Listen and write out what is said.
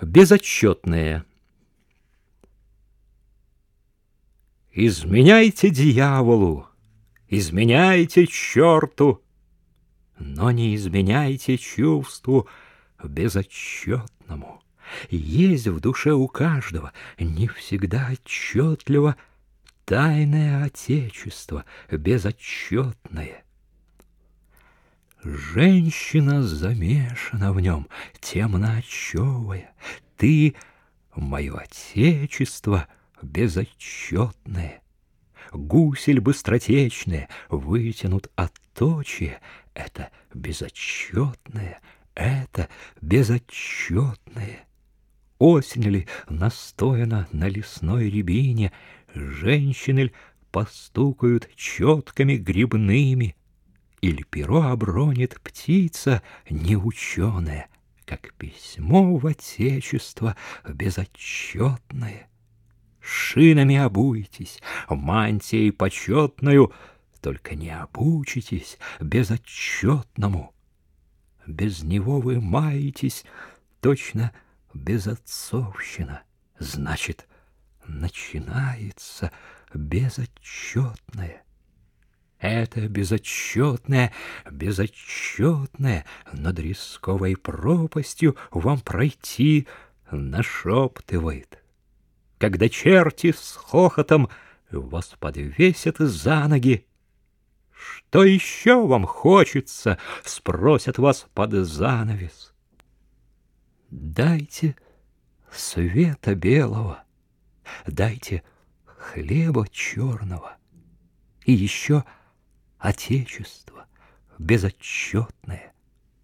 Безотчетные Изменяйте дьяволу, изменяйте черту, Но не изменяйте чувству безотчетному. Есть в душе у каждого, не всегда отчетливо, Тайное отечество, безотчетное. Женщина замешана в нем, темноочевая. Ты — мое отечество безотчетное. Гусель быстротечная вытянут отточие. Это безотчетное, это безотчетное. Осень ли настояна на лесной рябине, Женщины ль постукают четками грибными, или перо обронит птица неученая, Как письмо в отечество безотчетное. Шинами обуйтесь, мантией почетною, Только не обучитесь безотчетному. Без него вы маетесь, точно безотцовщина. Значит, начинается безотчетное. Это безотчетное, безотчетное над рисковой пропастью вам пройти нашептывает. Когда черти с хохотом вас подвесят за ноги, что еще вам хочется, спросят вас под занавес. Дайте света белого, дайте хлеба черного и еще Отечество безотчетное.